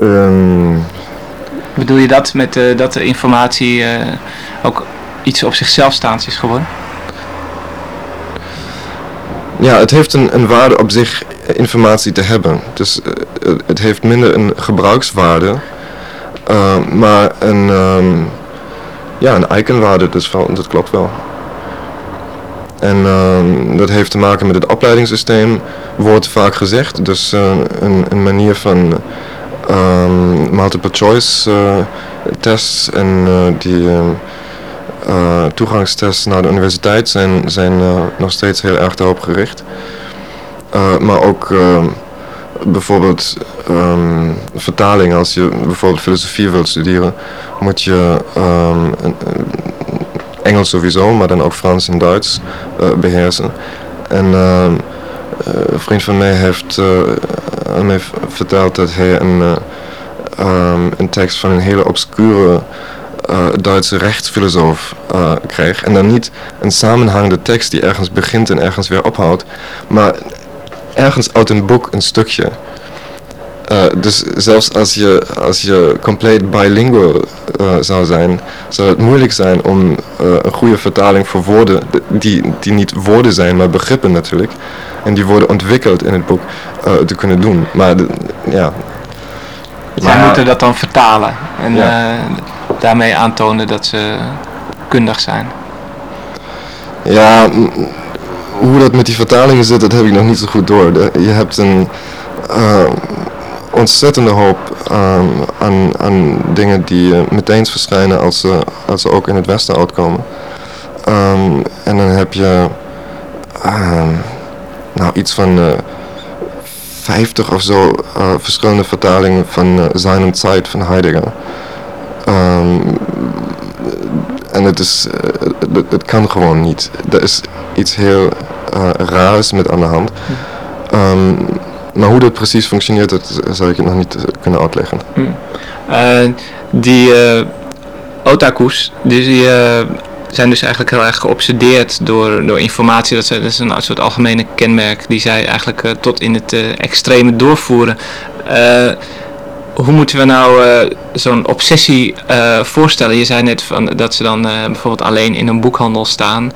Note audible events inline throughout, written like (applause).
Ehm, Bedoel je dat met eh, dat de informatie eh, ook iets op zichzelf staand is geworden? ja, het heeft een, een waarde op zich informatie te hebben. Dus eh, het- heeft minder een gebruikswaarde, maar een, ehm, ja, een eigenwaarde, dus wel, dat klopt wel. En ehm, dat heeft te maken met het opleidingssysteem, wordt vaak gezegd. Dus een, een manier van ehm, multiple choice eh, tests en eh, die ehm, eh, toegangstests naar de universiteit zijn, zijn nog steeds heel erg daarop gericht. Maar ook ehm, bijvoorbeeld ehm, vertaling, als je bijvoorbeeld filosofie wilt studeren, moet je Engels sowieso, maar dan ook Frans en Duits eh, beheersen. En een vriend van mij heeft aan mij verteld dat hij een, eh, ehm, een tekst van een hele obscure eh, Duitse rechtsfilosoof eh, kreeg. En dan niet een samenhangende tekst die ergens begint en ergens weer ophoudt, maar ergens uit een boek een stukje. Eh, dus zelfs als je, als je compleet bilingual eh, zou zijn, zou het moeilijk zijn om eh, een goede vertaling voor woorden, die, die niet woorden zijn, maar begrippen natuurlijk, en die worden ontwikkeld in het boek, eh, te kunnen doen. Maar de- ja, Zij Ja. moeten dat dan vertalen en Ja. eh, daarmee aantonen dat ze kundig zijn. Ja, hoe dat met die vertalingen zit, dat heb ik nog niet zo goed door. De- je hebt een ontzettende hoop ehm, aan, aan dingen die eh, meteen verschijnen als ze, als ze ook in het Westen uitkomen. Ehm, en dan heb je ehm, nou, iets van eh 50 of zo eh, verschillende vertalingen van uh, Zijn en Zeit van Heidegger. En het, is, het, het kan gewoon niet. Er is iets heel raars met aan de hand. Maar hoe dat precies functioneert, dat zou ik nog niet eh, kunnen uitleggen. Eh, die eh, otakus, dus die zijn dus eigenlijk heel erg geobsedeerd door, door informatie. Dat, is- is een soort algemene kenmerk die zij eigenlijk tot in het extreme doorvoeren. Hoe moeten we nou eh, zo'n obsessie eh, voorstellen? Je zei net van, dat ze dan eh, bijvoorbeeld alleen in een boekhandel staan.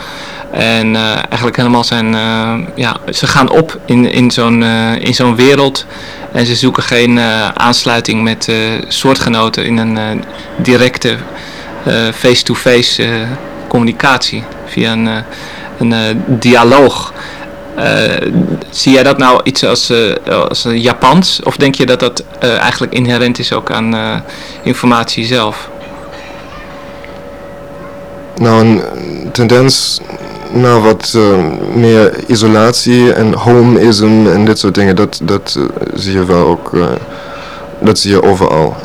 En eigenlijk helemaal zijn, ja, ze gaan op in, in zo'n in zo'n wereld. En ze zoeken geen aansluiting met soortgenoten in een directe face-to-face communicatie. Via een, een dialoog. Eh, zie jij dat nou iets als, eh, als Japans? Of denk je dat dat eh, eigenlijk inherent is ook aan informatie zelf? Nou, een tendens naar wat meer isolatie en homeism en dit soort dingen, dat, dat zie je wel ook, dat zie je overal.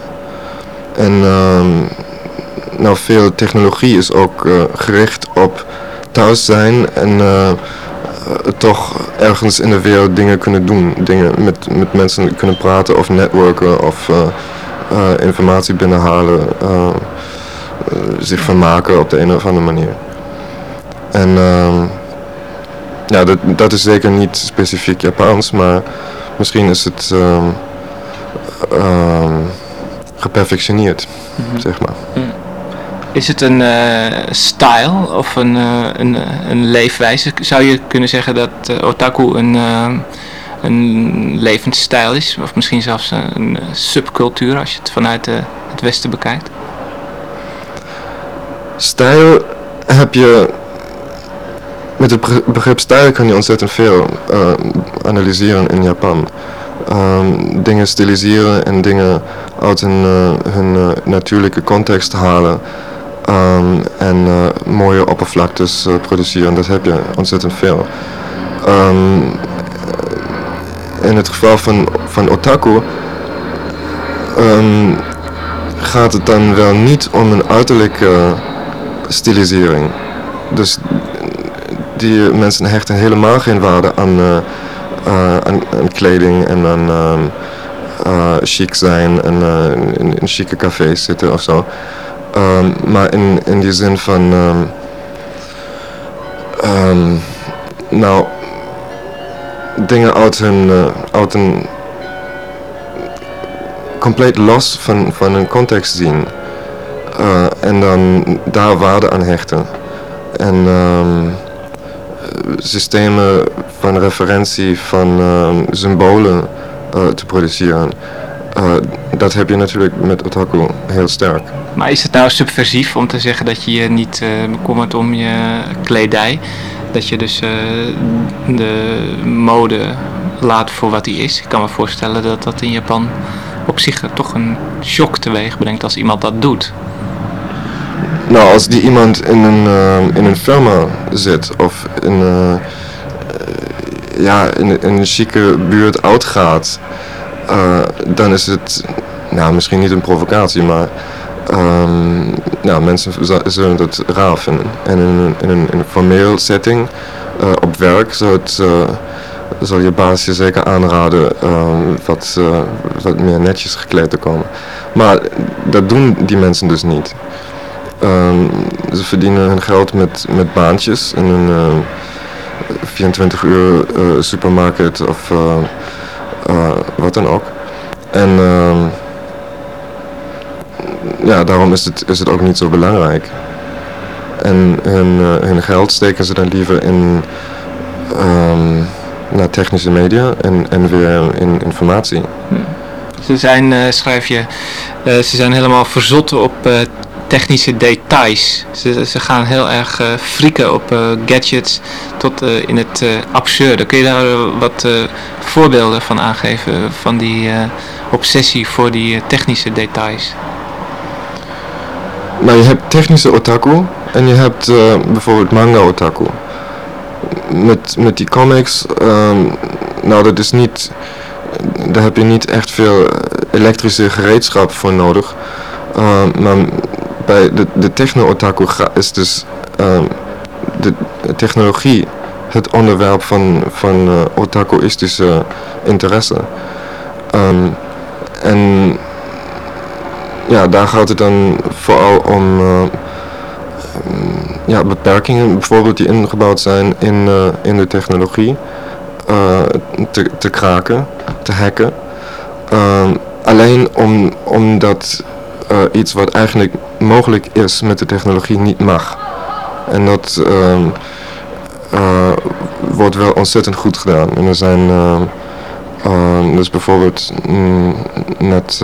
En ehm, nou, veel technologie is ook gericht op thuis zijn en toch ergens in de wereld dingen kunnen doen. Dingen met, met mensen kunnen praten of netwerken of eh, eh, informatie binnenhalen. eh, eh, zich vermaken op de een of andere manier. En ehm, ja, dat, dat is zeker niet specifiek Japans, maar misschien is het ehm, ehm, geperfectioneerd, zeg maar. Is het een eh, style of een, eh, een, een leefwijze? Zou je kunnen zeggen dat eh, otaku een, een levensstijl is? Of misschien zelfs een subcultuur als je het vanuit het westen bekijkt? Stijl heb je. Met het begri- begrip stijl kan je ontzettend veel analyseren in Japan. Ehm, dingen stiliseren en dingen uit hun, hun natuurlijke context halen. Ehm, en eh, mooie oppervlaktes eh, produceren, dat heb je ontzettend veel. Ehm, in het geval van, van otaku ehm, gaat het dan wel niet om een uiterlijke stilisering. Dus die mensen hechten helemaal geen waarde aan, eh, aan, aan kleding en aan chic zijn en in, in chique cafés zitten of zo. Ehm, maar in, in die zin van, ehm, ehm, nou, dingen uit hun, eh, uit een compleet los van, van een context zien. Uh, en dan daar waarde aan hechten. En systemen van referentie van symbolen uh, te produceren. Uh, dat heb je natuurlijk met otaku heel sterk. Maar is het nou subversief om te zeggen dat je je niet uh, bekommert om je kledij? Dat je dus de mode laat voor wat die is? Ik kan me voorstellen dat dat in Japan op zich toch een shock teweeg brengt als iemand dat doet. Nou, als die iemand in een, uh, in een firma zit of in, ja, in, in een chique buurt uitgaat, uh, dan is het nou, misschien niet een provocatie, maar um, nou, mensen zullen het raar vinden. En in, een, in een, formeel setting, op werk, zou het zal je baas je zeker aanraden uh, wat, meer netjes gekleed te komen. Maar dat doen die mensen dus niet. Um, ze verdienen hun geld met, met baantjes in een uh, 24 uur supermarkt of wat dan ook. En ehm, ja, daarom is het, is het ook niet zo belangrijk. En hun, hun geld steken ze dan liever in um, naar technische media en, en weer in informatie. Ze zijn, schrijf je, ze zijn helemaal verzot op technische details. Ze, ze gaan heel erg uh, frieken op uh, gadgets tot uh, in het absurde. Kun je daar wat voorbeelden van aangeven van die obsessie voor die technische details? Nou, je hebt technische otaku en je hebt bijvoorbeeld manga otaku. Met, met die comics, um, nou dat is niet, daar heb je niet echt veel elektrische gereedschap voor nodig. Uh, maar bij de, de techno-otaku is dus um, de technologie het onderwerp van, van uh, otakuïstische interesse. Um, en ja, daar gaat het dan vooral om uh, ja, beperkingen bijvoorbeeld die ingebouwd zijn in, uh, in de technologie te, te kraken, te hacken. Um, alleen om, omdat iets wat eigenlijk mogelijk is met de technologie niet mag. En dat uh, uh, wordt wel ontzettend goed gedaan. En er zijn uh, dus bijvoorbeeld mm, net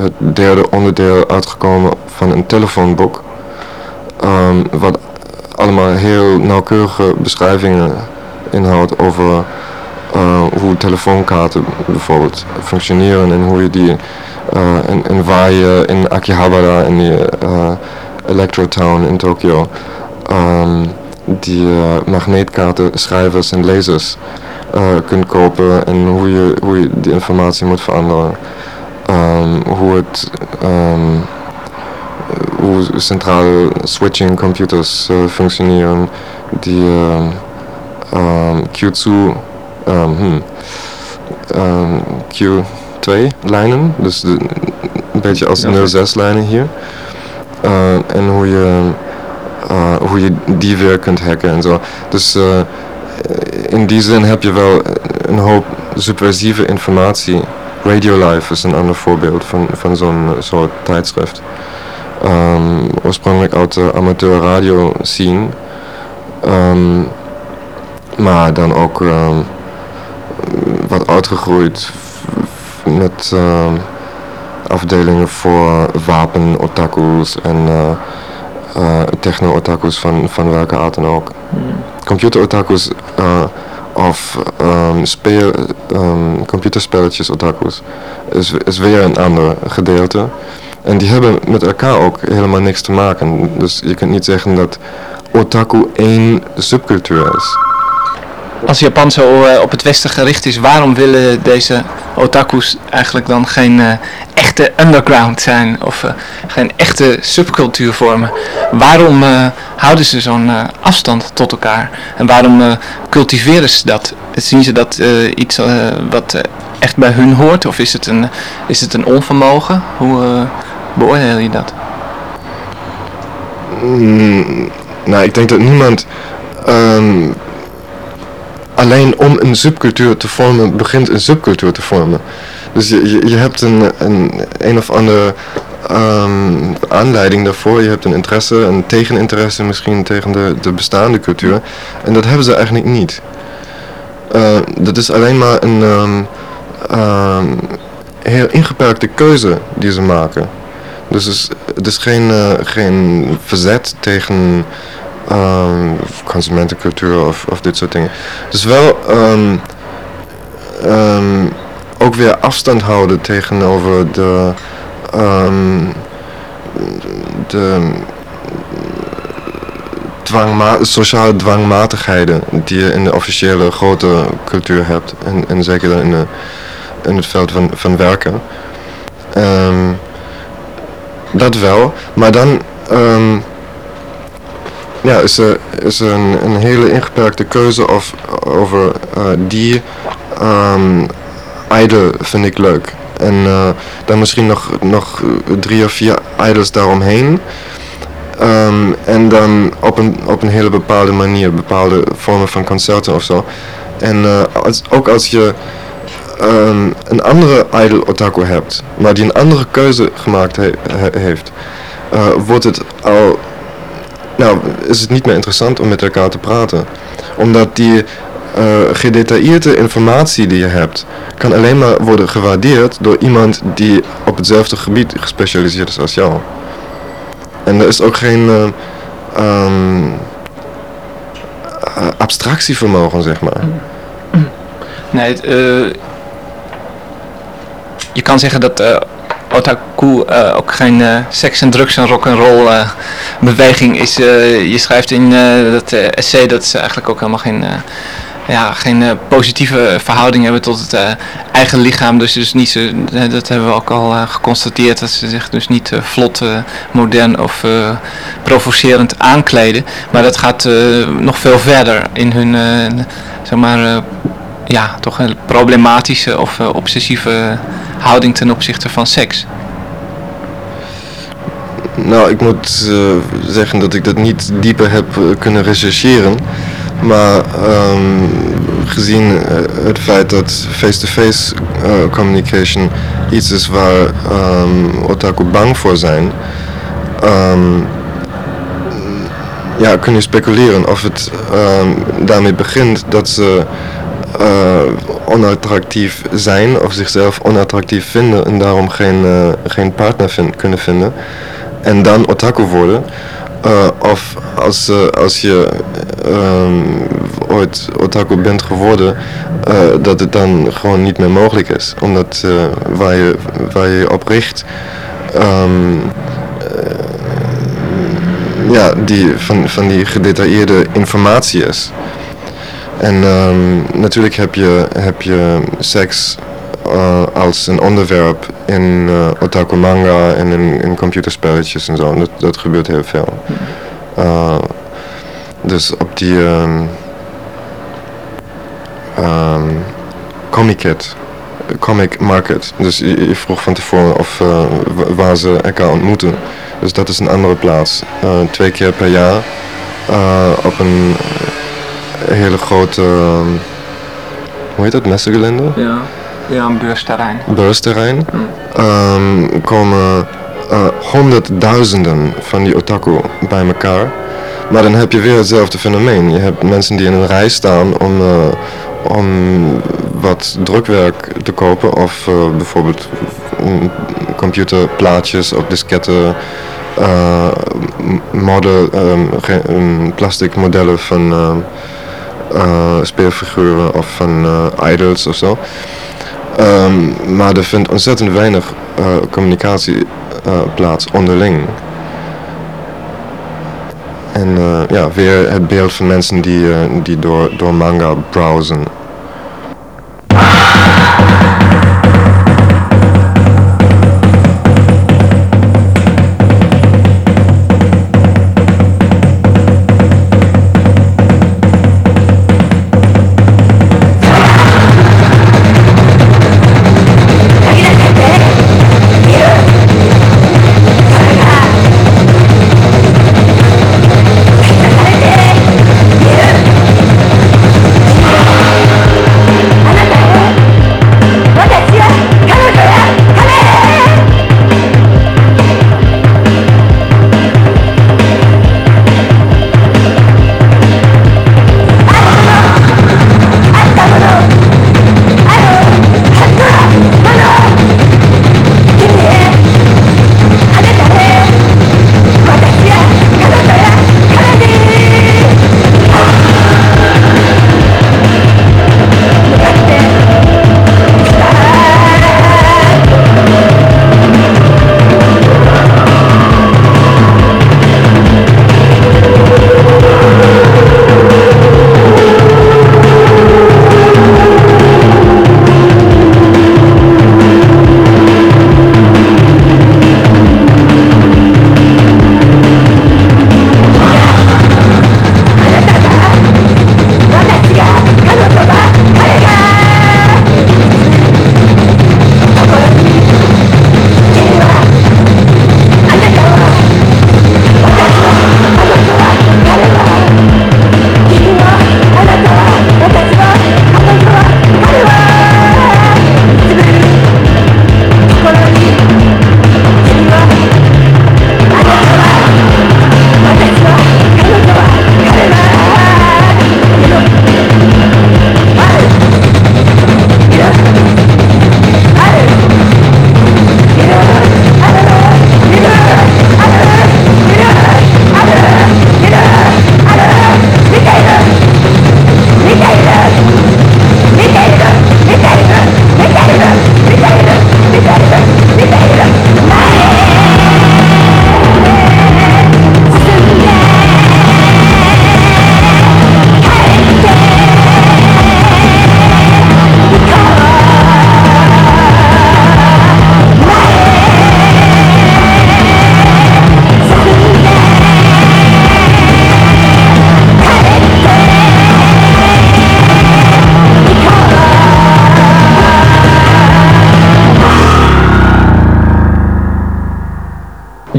het derde onderdeel uitgekomen van een telefoonboek. Um, wat allemaal heel nauwkeurige beschrijvingen inhoudt over hoe telefoonkaarten bijvoorbeeld functioneren en hoe je die uh, en, waar je in Akihabara, in die uh, Electrotown in Tokio, um, die uh, magneetkaarten, schrijvers en lezers kunt kopen en hoe je, hoe je die informatie moet veranderen. Um, hoe het um, hoe centrale switching computers functioneren, die Q2 hmm, Q twee lijnen, dus de, een beetje als ja. 06 lijnen hier. Uh, en hoe je, uh, hoe je die weer kunt hacken en zo. Dus uh, in die zin heb je wel een hoop subversieve informatie. Radio Life is een ander voorbeeld van, van zo'n soort tijdschrift. Um, oorspronkelijk uit de amateur radio scene. Um, maar dan ook um, wat uitgegroeid met uh, afdelingen voor wapen-otakus en uh, uh, techno-otakus van, van welke aard dan ook. Hmm. Computer-otakus of um, speel, um, computerspelletjes otakus is, is weer een ander gedeelte. En die hebben met elkaar ook helemaal niks te maken. Dus je kunt niet zeggen dat otaku één subcultuur is als Japan zo uh, op het westen gericht is, waarom willen deze otakus eigenlijk dan geen uh, echte underground zijn of uh, geen echte subcultuur vormen? Waarom houden ze zo'n afstand tot elkaar? En waarom cultiveren ze dat? Zien ze dat iets wat echt bij hun hoort of is het een, is het een onvermogen? Hoe beoordeel je dat? Mm, nou, ik denk dat niemand... Um, alleen om een subcultuur te vormen, begint een subcultuur te vormen. Dus je, je, hebt een, een, een of andere ehm, aanleiding daarvoor, je hebt een interesse, een tegeninteresse misschien tegen de, de bestaande cultuur. En dat hebben ze eigenlijk niet. Uh, dat is alleen maar een um, um, heel ingeperkte keuze die ze maken. Dus het is, het is geen, uh, geen verzet tegen um, consumentencultuur of, of dit soort dingen. Dus wel um, ook weer afstand houden tegenover de, de dwangma sociale dwangmatigheden die je in de officiële grote cultuur hebt. En, en zeker in, de, in het veld van, van werken. dat wel, maar dan ja, is er, is er een, een hele ingeperkte keuze of, over uh, die um, idol vind ik leuk. En uh, dan misschien nog, nog drie of vier idols daaromheen. Um, en dan op een, op een hele bepaalde manier, bepaalde vormen van concerten of zo. En uh, als, ook als je um, een andere idol otaku hebt, maar die een andere keuze gemaakt he, he, heeft, wordt het al nou is het niet meer interessant om met elkaar te praten. Omdat die uh, gedetailleerde informatie die je hebt, kan alleen maar worden gewaardeerd door iemand die op hetzelfde gebied gespecialiseerd is als jou. En er is ook geen uh, um, abstractievermogen, zeg maar. Nee, het, je kan zeggen dat otaku uh, ook geen uh, seks en drugs en rock and roll uh, beweging is. je schrijft in dat essay dat ze eigenlijk ook helemaal geen, ja, geen positieve verhouding hebben tot het eigen lichaam. Dus, dus niet zo, dat hebben we ook al geconstateerd dat ze zich dus niet vlot, modern of provocerend aankleden. Maar dat gaat nog veel verder in hun zeg maar ja, toch een problematische of uh, obsessieve houding ten opzichte van seks? Nou, ik moet uh, zeggen dat ik dat niet dieper heb uh, kunnen rechercheren. Maar um, gezien het feit dat face-to-face -face, communication iets is waar um, otaku bang voor zijn, um, ja, kun je speculeren of het daarmee begint dat ze uh, onattractief zijn of zichzelf onattractief vinden en daarom geen, uh, geen partner vind, kunnen vinden en dan otaku worden. Uh, of als, als je um, ooit otaku bent geworden, dat het dan gewoon niet meer mogelijk is. Omdat waar, je, waar je op richt, um, ja, die, van, van die gedetailleerde informatie is. En um, natuurlijk heb je, heb je seks uh, als een onderwerp in uh, otaku manga en in, in computerspelletjes en zo. Dat, dat gebeurt heel veel. Uh, dus op die um, comic comic market. Dus je, vroeg van tevoren of waar ze elkaar ontmoeten. Dus dat is een andere plaats. twee keer per jaar op een hele grote, ehm, hoe heet dat, messengelinde? Ja, ja een beursterrein. Beursterrein. Hm. Um, komen uh, honderdduizenden van die otaku bij elkaar. Maar dan heb je weer hetzelfde fenomeen. Je hebt mensen die in een rij staan om, uh, om wat drukwerk te kopen of uh, bijvoorbeeld computerplaatjes of disketten, uh, model, um, plastic modellen van uh, speelfiguren of van uh, idols of zo. Um, maar er vindt ontzettend weinig uh, communicatie plaats onderling. En ja, weer het beeld van mensen die, die door, door manga browsen.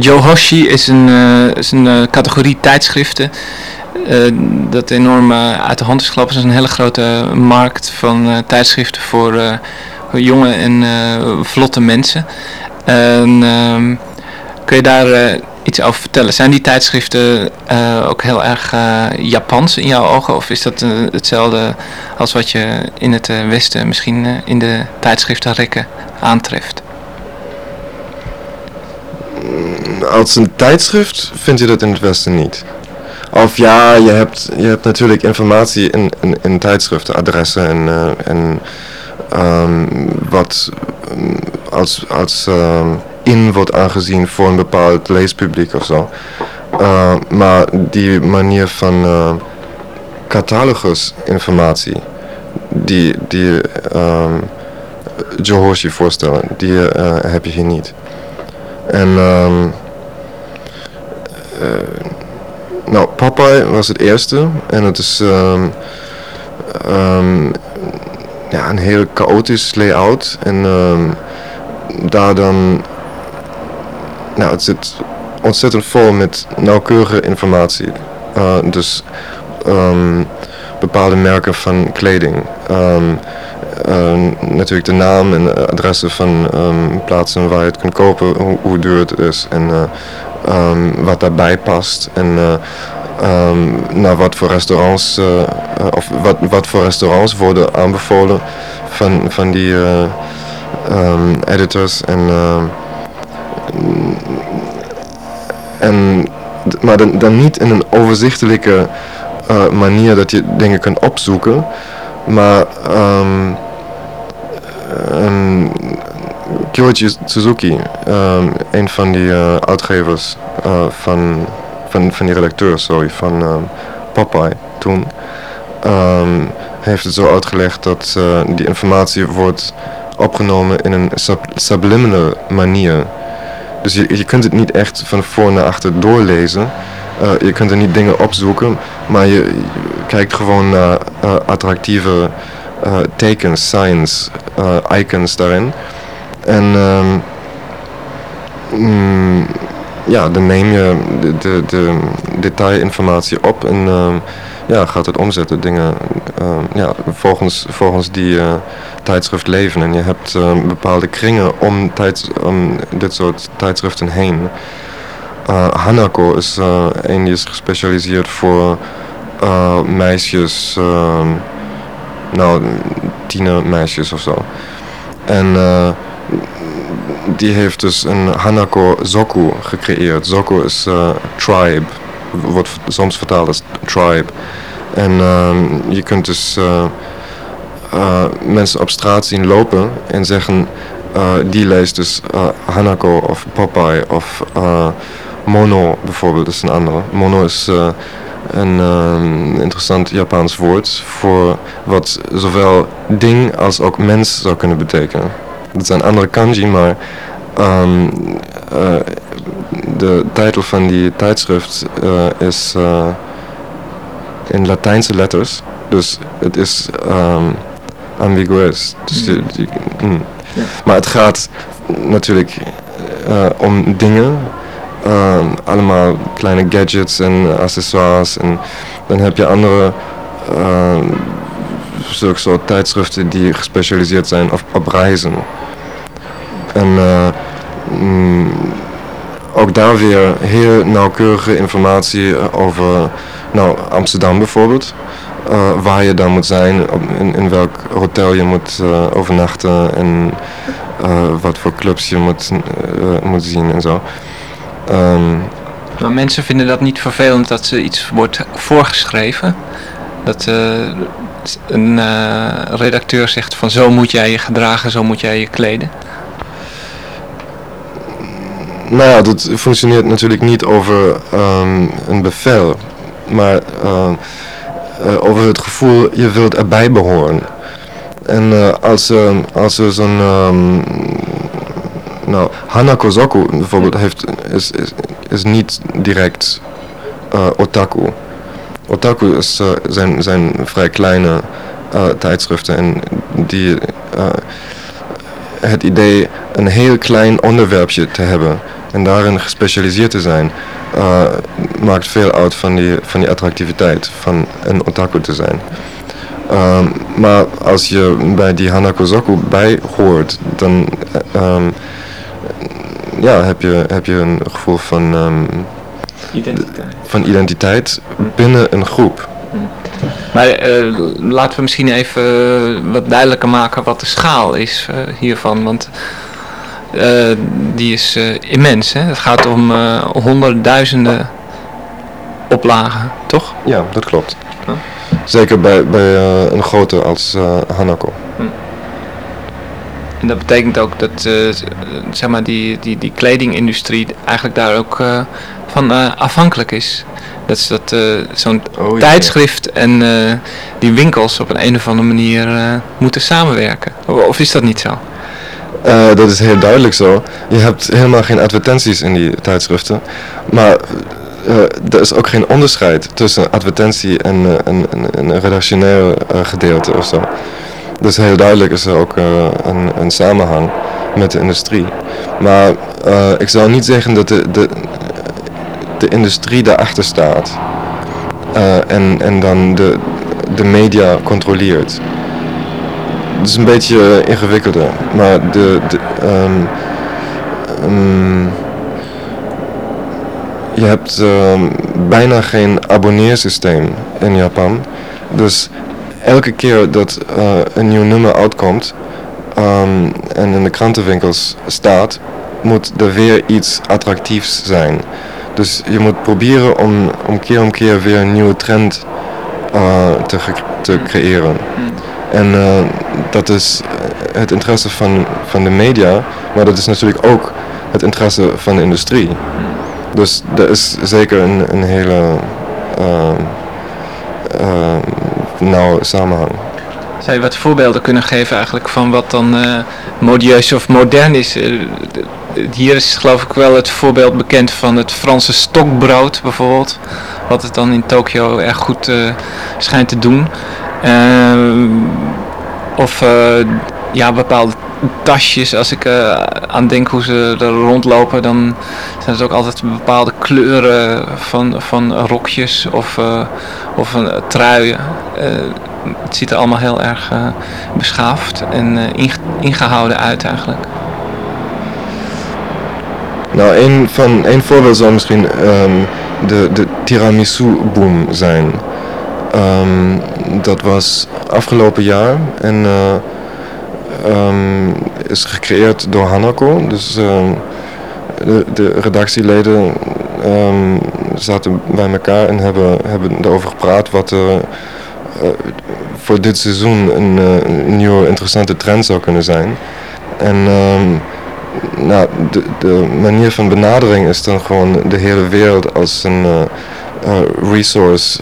Johoshi is een, uh, is een categorie tijdschriften dat enorm uit de hand is gelopen. Het is een hele grote markt van tijdschriften voor jonge en vlotte mensen. En, ehm, kun je daar iets over vertellen? Zijn die tijdschriften ook heel erg Japans in jouw ogen? Of is dat hetzelfde als wat je in het Westen misschien in de tijdschriftenrekken aantreft? Als een tijdschrift vind je dat in het Westen niet. Of ja, je hebt, je hebt natuurlijk informatie in, in, in tijdschriften, adressen en, uh, en um, wat um, als, als um, in wordt aangezien voor een bepaald leespubliek of zo. Uh, maar die manier van uh, catalogus informatie die, die um, Johoshi voorstellen, die heb je hier niet. En um, nou, Popeye was het eerste. En het is um, ja, een heel chaotisch layout. En daar dan... Nou, het zit ontzettend vol met nauwkeurige informatie. Uh, dus bepaalde merken van kleding. Uh, natuurlijk de naam en adressen van um, plaatsen waar je het kunt kopen, hoe, duur het is en uh, um, wat daarbij past. En um, naar wat voor restaurants, of wat, wat voor restaurants worden aanbevolen van, van die editors. En, en, maar dan, dan niet in een overzichtelijke manier dat je dingen kunt opzoeken. Maar um, um, Kyoichi Suzuki, um, een van die uh, uitgevers uh, van, van, van die redacteurs sorry, van uh, Popeye toen, um, heeft het zo uitgelegd dat uh, die informatie wordt opgenomen in een sub subliminal manier. Dus je, je kunt het niet echt van voor naar achter doorlezen. Uh, je kunt er niet dingen opzoeken, maar je, kijkt gewoon naar uh, attractieve uh, tekens, signs, icons daarin. En um, mm, ja, dan neem je de, de, de detailinformatie op en um, ja, gaat het omzetten. Dingen um, ja, volgens, volgens die tijdschrift leven. En je hebt bepaalde kringen om, tijds, om dit soort tijdschriften heen. Uh, Hanako is uh, een die is gespecialiseerd voor uh, meisjes, uh, nou tienermeisjes of zo. En die heeft dus een Hanako Zoku gecreëerd. Zoku is tribe, wordt soms vertaald als tribe. En ehm, je kunt dus mensen op straat zien lopen en zeggen... die leest dus Hanako of Popeye of Mono bijvoorbeeld is een andere. Mono is uh, een uh, interessant Japans woord voor wat zowel ding als ook mens zou kunnen betekenen. Dat zijn andere kanji, maar um, uh, de titel van die tijdschrift is in Latijnse letters. Dus het is um, ambiguous. Dus die, die, mm. ja. Maar het gaat natuurlijk om dingen uh, allemaal kleine gadgets en accessoires. En dan heb je andere uh, zulke soort tijdschriften die gespecialiseerd zijn op, op reizen. En uh, mm, ook daar weer heel nauwkeurige informatie over nou, Amsterdam bijvoorbeeld. Uh, waar je dan moet zijn, in, in welk hotel je moet uh, overnachten en wat voor clubs je moet, moet zien en zo. Um, maar mensen vinden dat niet vervelend dat ze iets wordt voorgeschreven. Dat uh, een uh, redacteur zegt van zo moet jij je gedragen, zo moet jij je kleden. Nou ja, dat functioneert natuurlijk niet over um, een bevel. Maar uh, over het gevoel, je wilt erbij behoren. En als, als er zo'n um, nou, Hanako Zoku bijvoorbeeld heeft, is, is, is niet direct uh, otaku. Otaku is, uh, zijn, zijn vrij kleine uh, tijdschriften en die het idee een heel klein onderwerpje te hebben en daarin gespecialiseerd te zijn, maakt veel uit van die, van die attractiviteit van een otaku te zijn. Um, maar als je bij die Hanakozoku bij hoort, dan um, ja, heb, je, heb je een gevoel van, um, identiteit. van identiteit binnen een groep. Maar uh, laten we misschien even uh, wat duidelijker maken wat de schaal is uh, hiervan. Want die is immens. Hè? Het gaat om honderdduizenden oplagen, toch? Ja, dat klopt. Zeker bij, bij een grote als Hanako. Hm. En dat betekent ook dat zeg maar die, die, die kledingindustrie eigenlijk daar ook van afhankelijk is. Dat is dat zo'n oh, tijdschrift ja. en die winkels op een, een of andere manier moeten samenwerken. Of is dat niet zo? dat is heel duidelijk zo. Je hebt helemaal geen advertenties in die tijdschriften. Maar er is ook geen onderscheid tussen advertentie en een, een redactioneel gedeelte of zo. Dus heel duidelijk is er ook een, een samenhang met de industrie. Maar ik zou niet zeggen dat de, de, de industrie daarachter staat. Uh, en, en dan de, de media controleert. Het is een beetje ingewikkelder, maar de, de um, um, je hebt um, bijna geen abonneersysteem in Japan. Dus elke keer dat uh, een nieuw nummer uitkomt en in de krantenwinkels staat, moet er weer iets attractiefs zijn. Dus je moet proberen om, om keer om keer weer een nieuwe trend uh, te, te creëren. Hmm. En uh, dat is het interesse van, van de media, maar dat is natuurlijk ook het interesse van de industrie. Hmm. Dus er is zeker een, een hele uh, nauwe samenhang. Zou je wat voorbeelden kunnen geven eigenlijk van wat dan modieus of modern is? hier is geloof ik wel het voorbeeld bekend van het Franse stokbrood bijvoorbeeld. Wat het dan in Tokio erg goed uh, schijnt te doen. Uh, of uh, ja, bepaalde tasjes, als ik uh, aan denk hoe ze er rondlopen, dan zijn het ook altijd bepaalde kleuren van, van rokjes of, of een truien. het ziet er allemaal heel erg beschaafd en ingehouden uit eigenlijk. Nou, een, van, een voorbeeld zou misschien um, de, de tiramisu boom zijn. Um, dat was afgelopen jaar en uh, um, is gecreëerd door Hanako. Dus de, de, redactieleden zaten bij elkaar en hebben, hebben erover gepraat wat er uh, voor dit seizoen een, uh, een, nieuwe interessante trend zou kunnen zijn. En nou, de, de, manier van benadering is dan gewoon de hele wereld als een uh, resource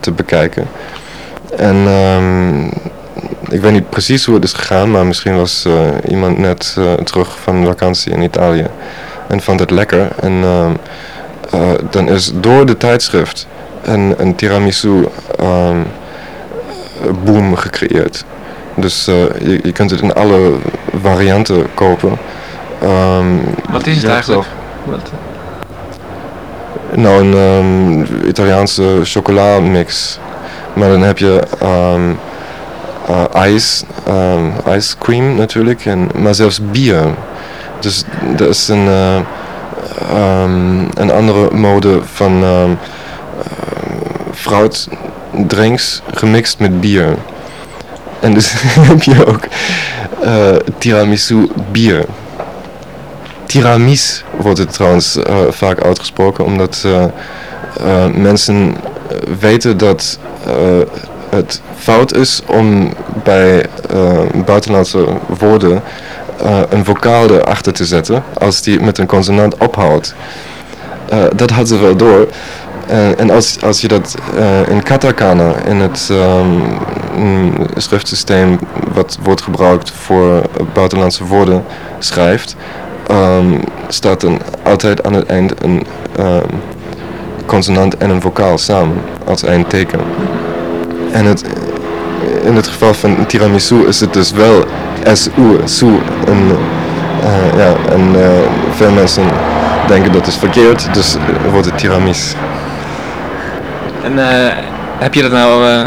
te bekijken. En ik weet niet precies hoe het is gegaan, maar misschien was iemand net terug van vakantie in Italië en vond het lekker. En um, dan is door de tijdschrift een, een tiramisu um, boom gecreëerd. Dus uh, je, je kunt het in alle varianten kopen. Um, Wat is het eigenlijk? Wat? Nou, een um, Italiaanse chocola-mix. Maar dan heb je um, uh, ice, ice cream natuurlijk, en, maar zelfs bier. Dus dat is een, uh, een andere mode van uh, fruitdrinks gemixt met bier. En dus (laughs) heb je ook tiramisu bier. Tiramis wordt het trouwens vaak uitgesproken, omdat mensen weten dat het fout is om bij buitenlandse woorden een vocaal erachter te zetten als die met een consonant ophoudt. dat had ze wel door. Uh, en als, als je dat in katakana, in het um, schriftsysteem wat wordt gebruikt voor buitenlandse woorden, schrijft, um, staat dan altijd aan het eind een um, consonant en een vocaal samen als één teken. En het in het geval van tiramisu is het dus wel SU, su. En, uh, ja, en uh, veel mensen denken dat is verkeerd, dus wordt het tiramis. En heb je dat nou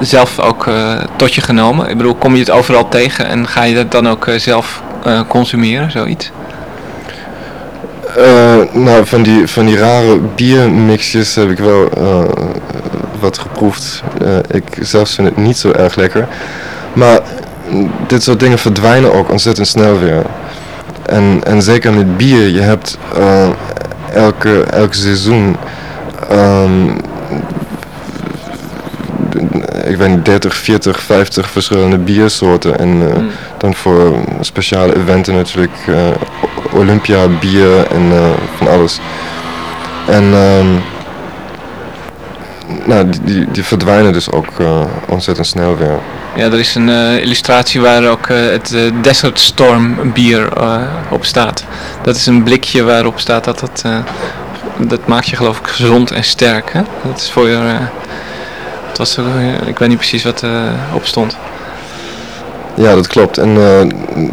zelf ook tot je genomen? Ik bedoel, kom je het overal tegen en ga je dat dan ook zelf consumeren, zoiets? nou, van die, van die rare biermixjes heb ik wel wat geproefd. Uh, ik zelf vind het niet zo erg lekker. Maar dit soort dingen verdwijnen ook ontzettend snel weer. En, en zeker met bier, je hebt uh, elke, elk seizoen um, ik weet niet, 30, 40, 50 verschillende biersoorten. En uh, mm. dan voor speciale eventen natuurlijk Olympia bier en van alles. En um, nou, die, die verdwijnen dus ook uh, ontzettend snel weer. Ja, er is een uh, illustratie waar ook uh, het Desert Storm bier op staat. Dat is een blikje waarop staat dat het, dat maakt je geloof ik gezond en sterk. Hè? Dat is voor je, het was, ik weet niet precies wat op stond. Ja, dat klopt. En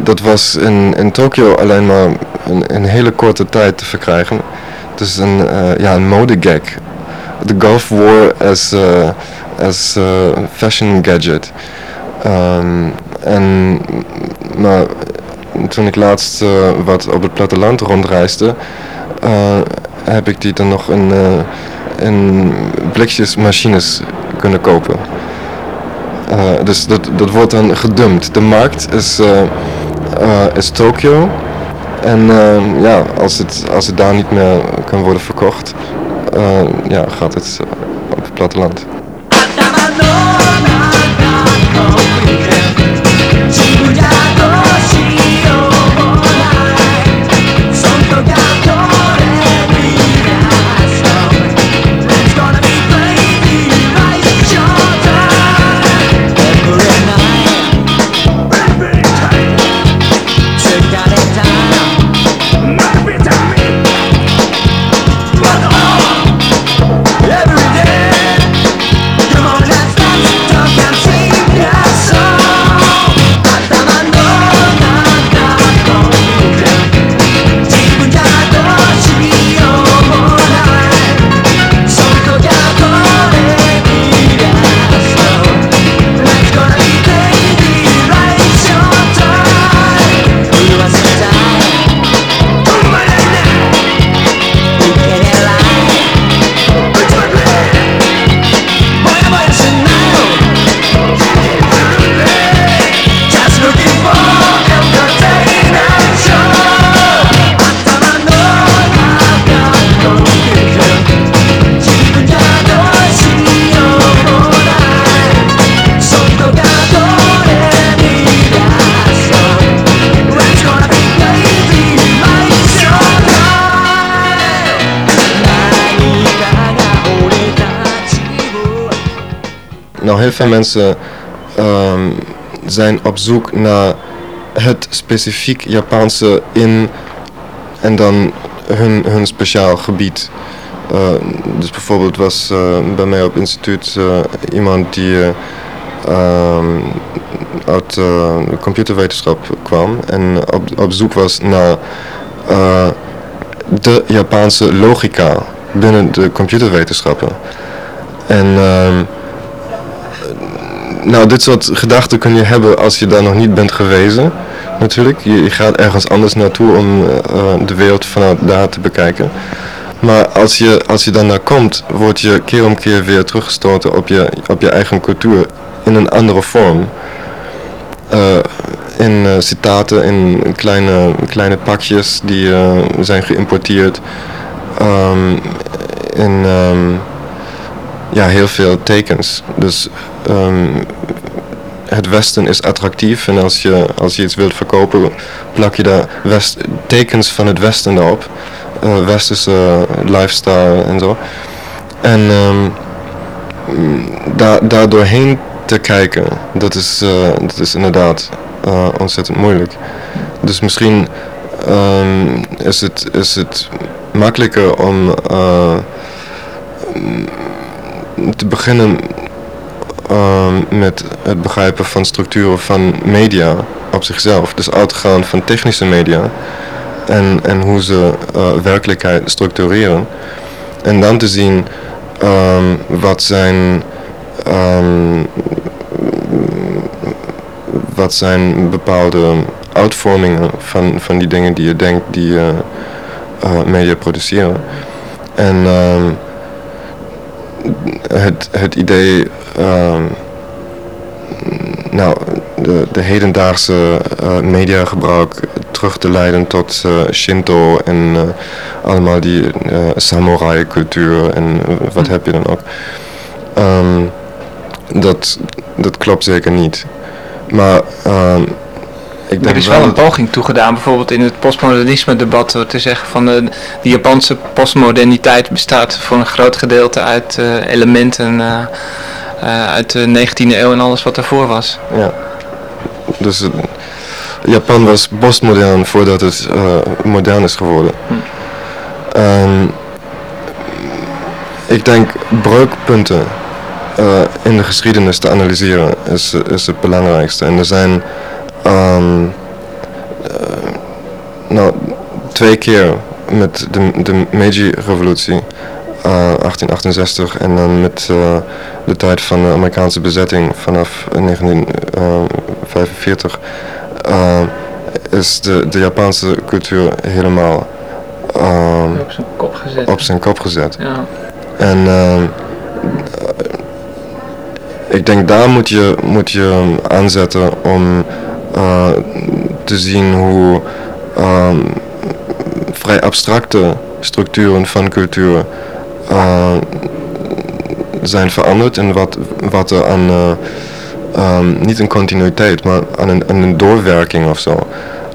dat was in, in Tokio alleen maar een, een hele korte tijd te verkrijgen. Het is een, ja, een modegag the Gulf War as a, as a fashion gadget. Um, en maar toen ik laatst uh, wat op het platteland rondreisde, uh, heb ik die dan nog in, uh, in blikjes machines kunnen kopen. dus dat, dat wordt dan gedumpt. De markt is, is Tokio. En ja, als het, als het daar niet meer kan worden verkocht, uh, ja, gaat het op het platteland. Heel veel mensen um, zijn op zoek naar het specifiek Japanse in en dan hun, hun speciaal gebied. Uh, dus bijvoorbeeld was uh, bij mij op instituut uh, iemand die um, uit de computerwetenschap kwam en op, op zoek was naar de Japanse logica binnen de computerwetenschappen. En um, nou, dit soort gedachten kun je hebben als je daar nog niet bent geweest. Natuurlijk, je, je gaat ergens anders naartoe om uh, de wereld vanuit daar te bekijken. Maar als je, als je dan daar komt, word je keer om keer weer teruggestoten op je, op je eigen cultuur in een andere vorm. Uh, in citaten, in kleine, kleine pakjes die zijn geïmporteerd. Um, in um, ja, heel veel tekens. Dus um, het Westen is attractief en als je, als je iets wilt verkopen, plak je daar west, tekens van het Westen erop. Uh, westerse lifestyle en zo. En um, daar, daar doorheen te kijken, dat is, uh, dat is inderdaad uh, ontzettend moeilijk. Dus misschien um, is, het, is het makkelijker om te beginnen ehm, met het begrijpen van structuren van media op zichzelf. Dus uitgaan van technische media en, en hoe ze uh, werkelijkheid structureren. En dan te zien ehm, wat zijn um, wat zijn bepaalde uitvormingen van, van die dingen die je denkt die uh, uh, media produceren. En het, het idee, um, nou, de, de hedendaagse uh, mediagebruik terug te leiden tot Shinto en allemaal die samurai cultuur en wat heb je dan ook. Um, dat, dat klopt zeker niet. Maar um, ik denk er is wel een poging toegedaan, bijvoorbeeld in het postmodernisme debat, door te zeggen van de, de Japanse postmoderniteit bestaat voor een groot gedeelte uit uh, elementen uh, uit de 19e eeuw en alles wat daarvoor was. Ja, dus Japan was postmodern voordat het modern is geworden. Hm. Um, ik denk breukpunten uh, in de geschiedenis te analyseren is, is het belangrijkste. En er zijn um, uh, nou, twee keer met de, de Meiji-revolutie, uh, 1868, en dan met de tijd van de Amerikaanse bezetting vanaf 1945, is de, de Japanse cultuur helemaal um, op zijn kop gezet. Op zijn kop gezet. Ja. En uh, ik denk daar moet je, moet je aanzetten om te zien hoe uh, vrij abstracte structuren van cultuur uh, zijn veranderd en wat, wat er aan, um, niet een continuïteit, maar aan een, aan een doorwerking of zo,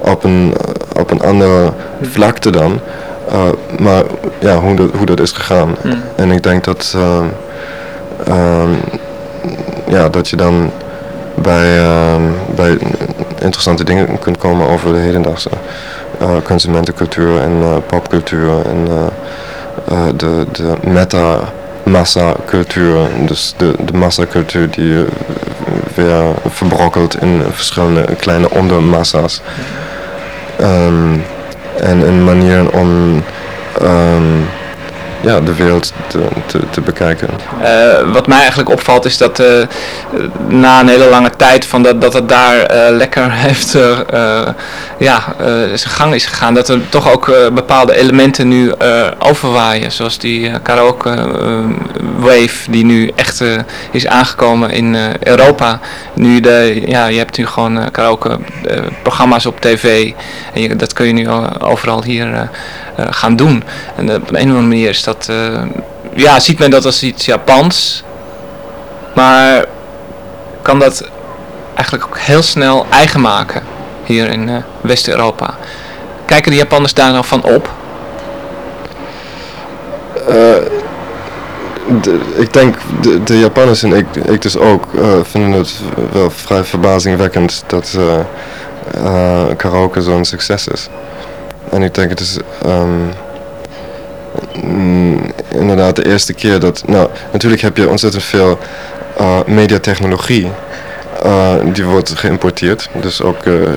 op een, op een andere vlakte dan. Uh, maar ja, hoe dat, hoe dat is gegaan. Mm. En ik denk dat, uh, uh, ja, dat je dan bij, bij interessante dingen kunt komen over de hedendaagse consumentencultuur en popcultuur en de, de meta massacultuur, dus de, de massacultuur die weer verbrokkelt in verschillende kleine ondermassa's. Um, en een manier om um, ja, de wereld te, te, bekijken. Uh, wat mij eigenlijk opvalt is dat uh, na een hele lange tijd van dat, dat het daar uh, lekker (laughs) heeft ja, zijn gang is gegaan, dat er toch ook bepaalde elementen nu overwaaien. Zoals die karaoke wave die nu echt is aangekomen in Europa. Nu de, ja, je hebt nu gewoon karaoke programma's op tv en dat kun je nu overal hier gaan doen. En op een of andere manier is dat, uh, ja, ziet men dat als iets Japans, maar kan dat eigenlijk ook heel snel eigen maken hier in uh, West-Europa. Kijken de Japanners daar nou van op? De, ik denk de, de Japanners en ik, ik dus ook vinden het wel vrij verbazingwekkend dat karaoke zo'n succes is. En ik denk het is um, inderdaad de eerste keer dat... Nou, natuurlijk heb je ontzettend veel uh, mediatechnologie. Uh, die wordt geïmporteerd. Dus ook uh,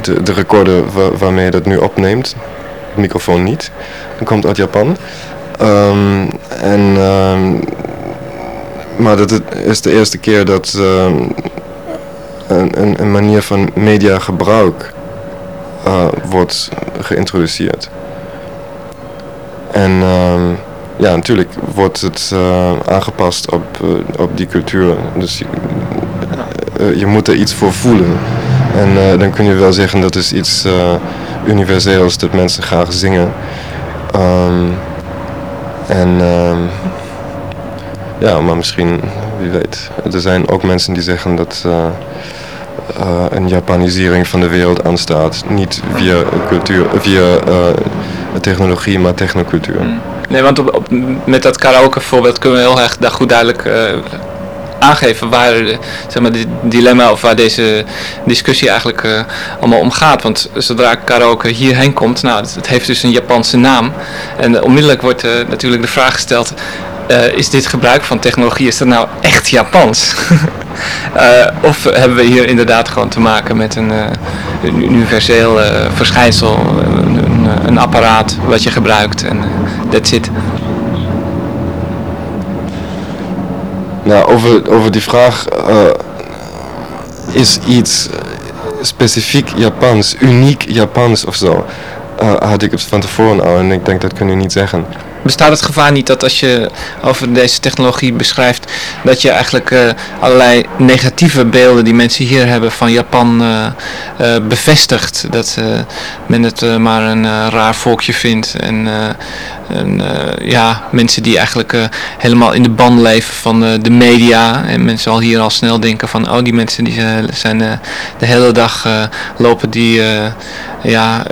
de, de recorder waar, waarmee je dat nu opneemt. De microfoon niet. Dat komt uit Japan. Um, en, um, maar dat is de eerste keer dat een, een, een manier van mediagebruik wordt geïntroduceerd. En uh, ja, natuurlijk wordt het uh, aangepast op, uh, op die cultuur. Dus je, je, moet er iets voor voelen. En dan kun je wel zeggen dat is iets universeels dat mensen graag zingen. Um, en um, ja, maar misschien, wie weet. Er zijn ook mensen die zeggen dat een Japanisering van de wereld aanstaat. Niet via, cultuur, via technologie, maar technocultuur. Mm. Nee, want op, met dat karaoke voorbeeld kunnen we heel erg daar goed duidelijk uh, aangeven waar zeg maar, dit dilemma of waar deze discussie eigenlijk uh, allemaal om gaat. Want zodra karaoke hierheen komt, nou, het, heeft dus een Japanse naam. En onmiddellijk wordt natuurlijk de vraag gesteld, eh, is dit gebruik van technologie, is dat nou echt Japans? (laughs) Eh, of hebben we hier inderdaad gewoon te maken met een, universeel verschijnsel, een, apparaat wat je gebruikt en that's it. Nou, over, over die vraag is iets specifiek Japans, uniek Japans of zo, had ik het van tevoren al en ik denk dat kun je niet zeggen bestaat het gevaar niet dat als je over deze technologie beschrijft, dat je eigenlijk uh, allerlei negatieve beelden die mensen hier hebben van Japan uh, uh, bevestigt? Dat men het maar een raar volkje vindt en, en ja, mensen die eigenlijk helemaal in de ban leven van de media. En mensen al hier al snel denken van, oh die mensen die zijn de hele dag lopen die ja,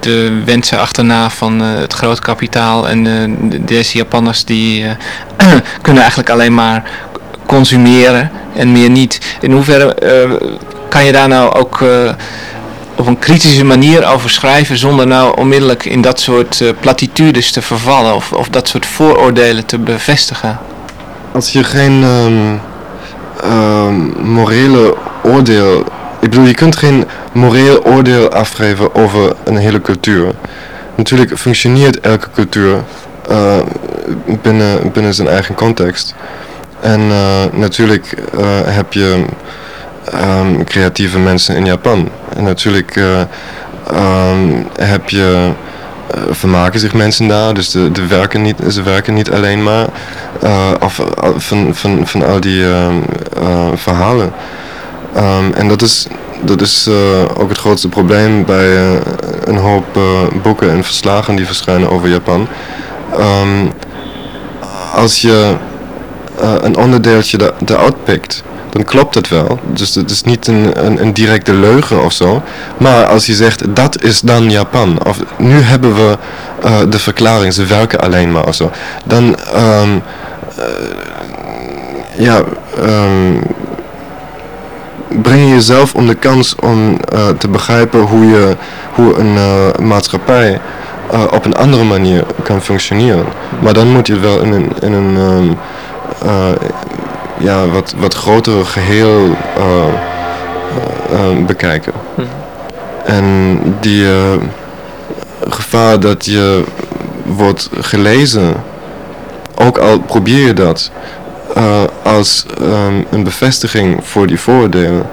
de wensen achterna van het groot kapitaal en deze Japanners die eh, (clears throat) kunnen eigenlijk alleen maar consumeren en meer niet. In hoeverre eh, kan je daar nou ook eh, op een kritische manier over schrijven zonder nou onmiddellijk in dat soort platitudes te vervallen of, of dat soort vooroordelen te bevestigen? Als je geen um, morele oordeel ik bedoel, je kunt geen moreel oordeel afgeven over een hele cultuur. Natuurlijk functioneert elke cultuur uh, binnen, binnen zijn eigen context. En uh, natuurlijk heb je um, creatieve mensen in Japan. En natuurlijk um, heb je vermaken zich mensen daar, dus de, de werken niet, ze werken niet alleen maar af, van, van, van al die verhalen. Um, en dat is, dat is ook het grootste probleem bij een hoop boeken en verslagen die verschijnen over Japan. Als je een onderdeeltje eruit pikt, dan klopt het wel. Dus het is niet een, een, een, directe leugen of zo. Maar als je zegt, dat is dan Japan, of nu hebben we uh, de verklaring, ze werken alleen maar of zo, dan um, uh, ja, um, breng je jezelf om de kans om te begrijpen hoe, je, hoe een maatschappij op een andere manier kan functioneren. Maar dan moet je wel in een, in een uh, ja, wat, wat grotere geheel uh, bekijken. Hm. En die gevaar dat je wordt gelezen, ook al probeer je dat als um, een bevestiging voor die vooroordelen,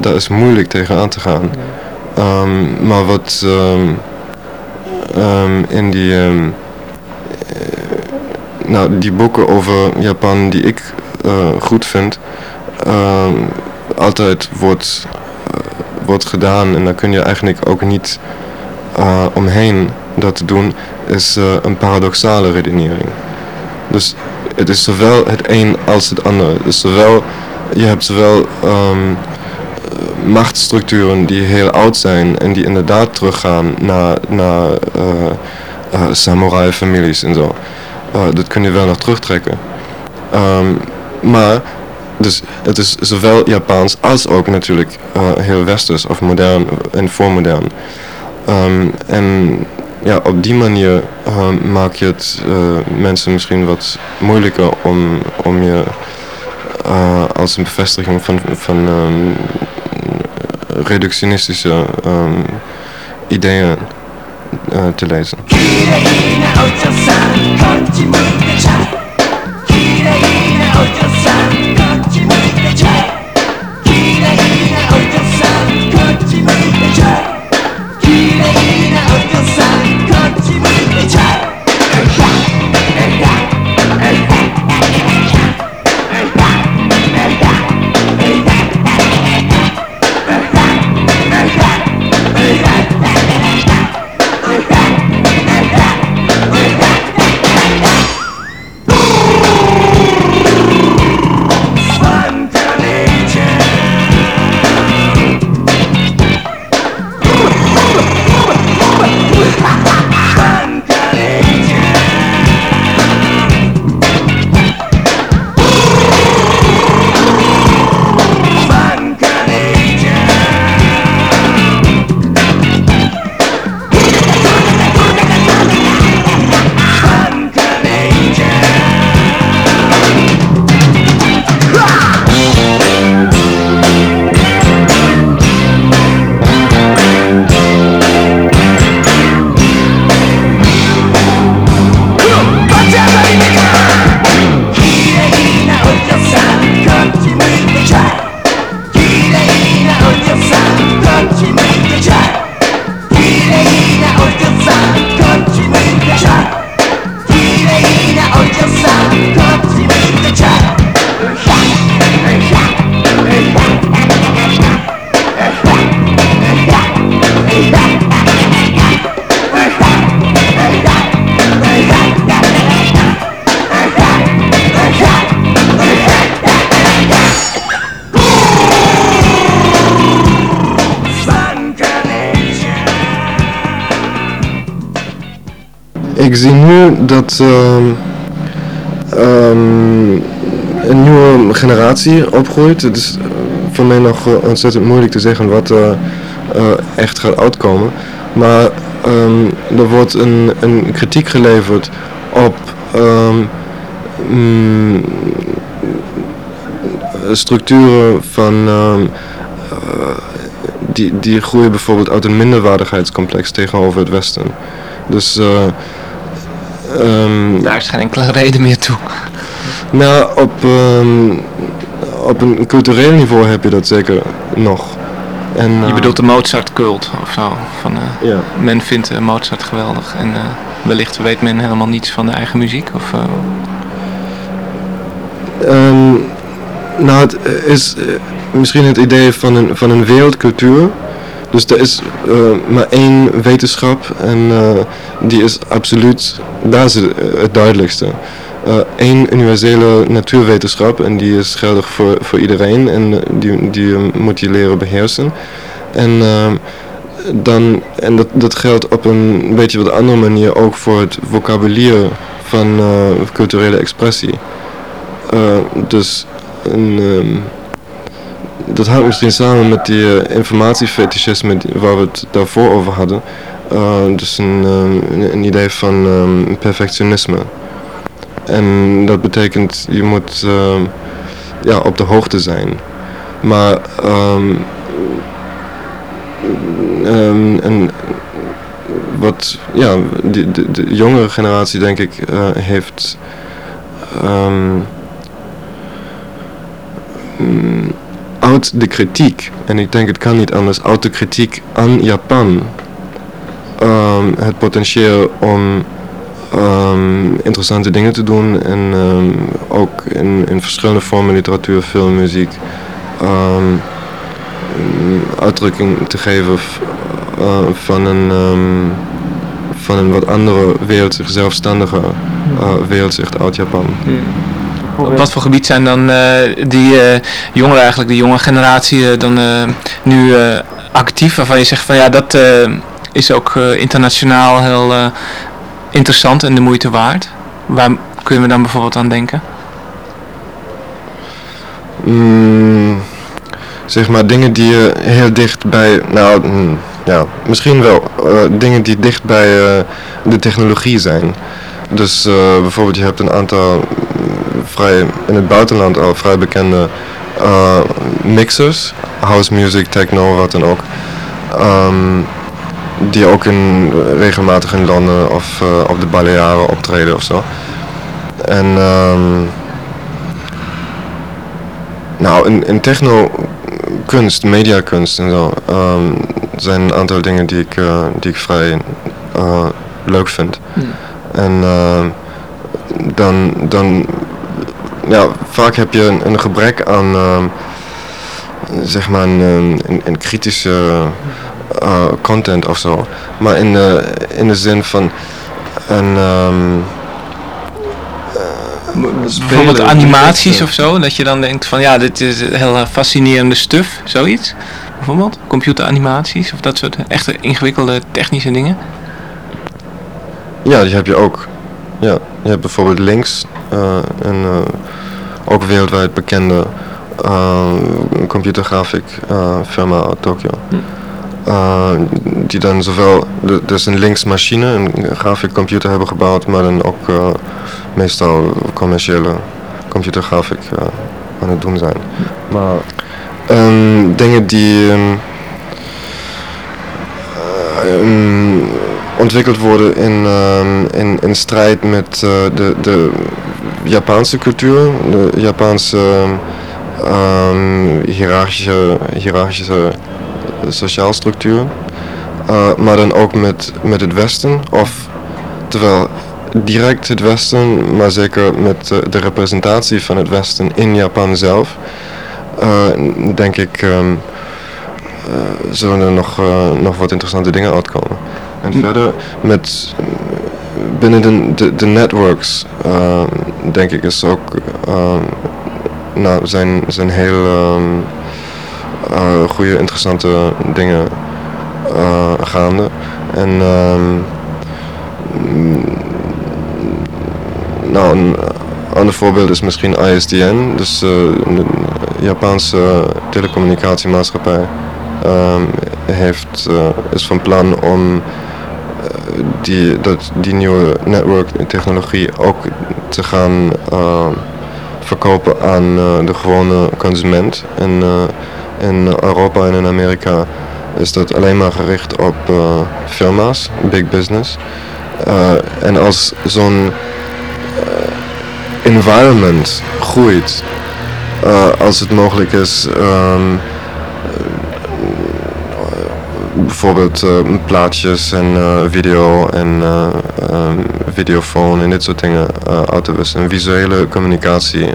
daar is moeilijk tegen aan te gaan. Um, maar wat um, um, in die, nou, die boeken over Japan die ik goed vind, um, altijd wordt, uh, wordt gedaan en daar kun je eigenlijk ook niet uh, omheen dat te doen, is een paradoxale redenering. Dus het is zowel het een als het ander. Dus zowel, je hebt zowel um, machtsstructuren die heel oud zijn en die inderdaad teruggaan naar, naar samurai-families en zo. Dat kun je wel nog terugtrekken. Um, maar dus het is zowel Japans als ook natuurlijk heel westers of modern en voormodern. Um, en ja, op die manier maak je het mensen misschien wat moeilijker om, om je als een bevestiging van, van um, reductionistische ideeën te lezen. Ik zie nu dat ehm, ehm, een nieuwe generatie opgroeit. Het is voor mij nog ontzettend moeilijk te zeggen wat er echt gaat uitkomen. Maar um, er wordt een, een kritiek geleverd op mm, structuren van die, die groeien bijvoorbeeld uit een minderwaardigheidscomplex tegenover het Westen. Dus um, daar is geen enkele reden meer toe. Nou, op, um, op een cultureel niveau heb je dat zeker nog. En, je bedoelt de Mozart-cult of zo? Van, uh, ja. Men vindt Mozart geweldig en wellicht weet men helemaal niets van de eigen muziek? Of, um, nou, het is misschien het idee van een, van een wereldcultuur. Dus er is uh, maar één wetenschap en uh, die is absoluut, daar is het, duidelijkste. Eén universele natuurwetenschap en die is geldig voor, voor iedereen en die, die moet je leren beheersen. En, dan, en dat, dat geldt op een beetje wat andere manier ook voor het vocabulaire van culturele expressie. dus een... Um, dat hangt misschien samen met die uh, informatiefetischisme waar we het daarvoor over hadden. Uh, dus een, uh, een, idee van perfectionisme. En dat betekent je moet uh, ja, op de hoogte zijn. Maar um, um, en wat ja, de, de, de, jongere generatie denk ik heeft mm, uit de kritiek, en ik denk het kan niet anders, uit de kritiek aan Japan. Um, het potentieel om um, interessante dingen te doen en um, ook in, in verschillende vormen literatuur, film, muziek uitdrukking te geven uh, van een van een wat andere wereld, zelfstandige uh, wereldzicht uit Japan. Op wat voor gebied zijn dan uh, die uh, jongeren eigenlijk, de jonge generatie, uh, dan nu actief? Waarvan je zegt van ja, dat is ook internationaal heel interessant en de moeite waard. Waar kunnen we dan bijvoorbeeld aan denken? Mm, zeg maar dingen die je heel dicht bij, nou mm, ja, misschien wel dingen die dicht bij de technologie zijn. Dus bijvoorbeeld je hebt een aantal vrij in het buitenland al vrij bekende uh, mixers, house music, techno, wat dan ook. Um, die ook in, regelmatig in Londen of uh, op de Balearen optreden of zo. En um, nou, in, in techno kunst, mediakunst en zo, um, zijn een aantal dingen die ik, uh, die ik vrij leuk vind. Hmm. En dan, dan ja, vaak heb je een, een gebrek aan uh, zeg maar een, een, een kritische uh, content of zo. Maar in de, in de zin van een. Um, Bijvoorbeeld animaties of zo, dat je dan denkt van ja, dit is heel fascinerende stuff, zoiets. Bijvoorbeeld computeranimaties of dat soort echte ingewikkelde technische dingen. Ja, die heb je ook. Ja, je hebt bijvoorbeeld links uh, en ook wereldwijd bekende uh, computergrafic firma uit Tokio. Hm. Uh, die dan zowel dus een linksmachine, een graficcomputer hebben gebouwd, maar dan ook meestal commerciële computergrafic aan het doen zijn. Maar um, dingen die um, um, ontwikkeld worden in, in, in strijd met de, de Japanse cultuur, de Japanse um, hiërarchische, hiërarchische sociaal structuur. Uh, maar dan ook met, met het Westen, of terwijl direct het Westen, maar zeker met uh, de representatie van het Westen in Japan zelf, uh, denk ik, um, zullen er nog, nog wat interessante dingen uitkomen. En hm. verder met binnen de, de, networks, ehm, denk ik, is ook, ehm, nou, zijn, zijn heel ehm, eh, goede, interessante dingen eh, gaande. En mm, nou, een ander voorbeeld is misschien ISDN, dus eh, de Japanse telecommunicatiemaatschappij um, heeft, is van plan om die, dat, die nieuwe network-technologie ook te gaan verkopen aan de gewone consument. En in Europa en in Amerika is dat alleen maar gericht op firma's, big business. En als zo'n environment groeit, als het mogelijk is, um, bijvoorbeeld plaatjes en video en um, videofoon en dit soort dingen uit te wisselen, visuele communicatie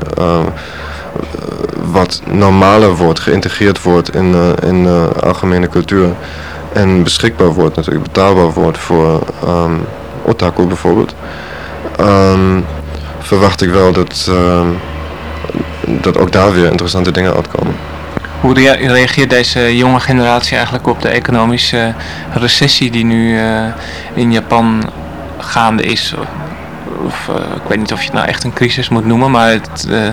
wat normaler wordt, geïntegreerd wordt in, in de algemene cultuur. En beschikbaar wordt, natuurlijk betaalbaar wordt voor um, otaku bijvoorbeeld. Verwacht ik wel dat, dat ook daar weer interessante dingen uitkomen. Hoe reageert deze jonge generatie eigenlijk op de economische recessie die nu uh, in Japan gaande is? Of, uh, ik weet niet of je het nou echt een crisis moet noemen, maar het, uh,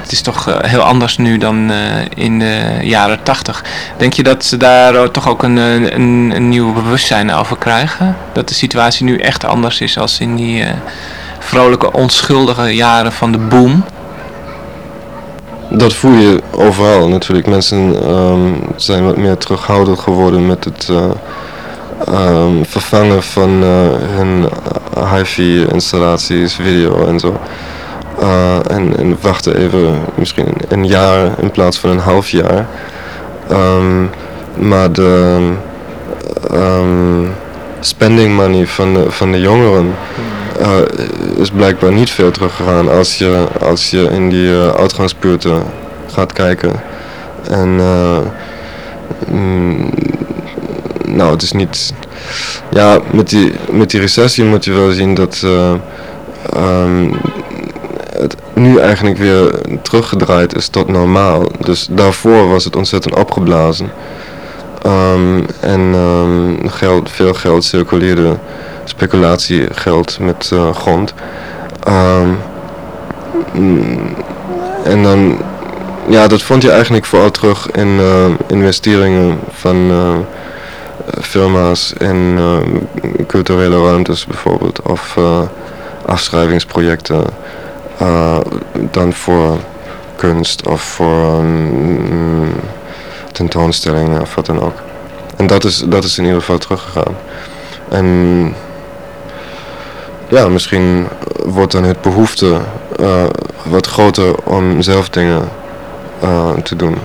het is toch eh, heel anders nu dan eh, in de jaren tachtig. Denk je dat ze daar toch ook een, een, een nieuw bewustzijn over krijgen? Dat de situatie nu echt anders is als in die vrolijke, onschuldige jaren van de boom? Dat voel je overal natuurlijk. Mensen um, zijn wat meer terughoudend geworden met het uh, um, vervangen van uh, hun hi-fi installaties, video en zo. Uh, en, en, wachten even misschien een, jaar in plaats van een half jaar. Um, maar de spending money van de, van de jongeren uh, is blijkbaar niet veel teruggegaan als je, als je in die uh, gaat kijken. En mm, nou, het is niet. Ja, met die, met die recessie moet je wel zien dat. Um, het nu eigenlijk weer teruggedraaid is tot normaal. Dus daarvoor was het ontzettend opgeblazen. Um, en um, geld, veel geld circuleerde, speculatiegeld met uh, grond. Um, en dan, ja, dat vond je eigenlijk vooral terug in uh, investeringen van uh, firma's in culturele ruimtes bijvoorbeeld, of afschrijvingsprojecten dan voor kunst of voor um, tentoonstellingen of wat dan ook. En dat is, dat is in ieder geval teruggegaan. En ja, misschien wordt dan het behoefte uh, wat groter om zelf dingen uh, te doen.